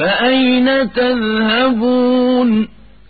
فأين تذهبون؟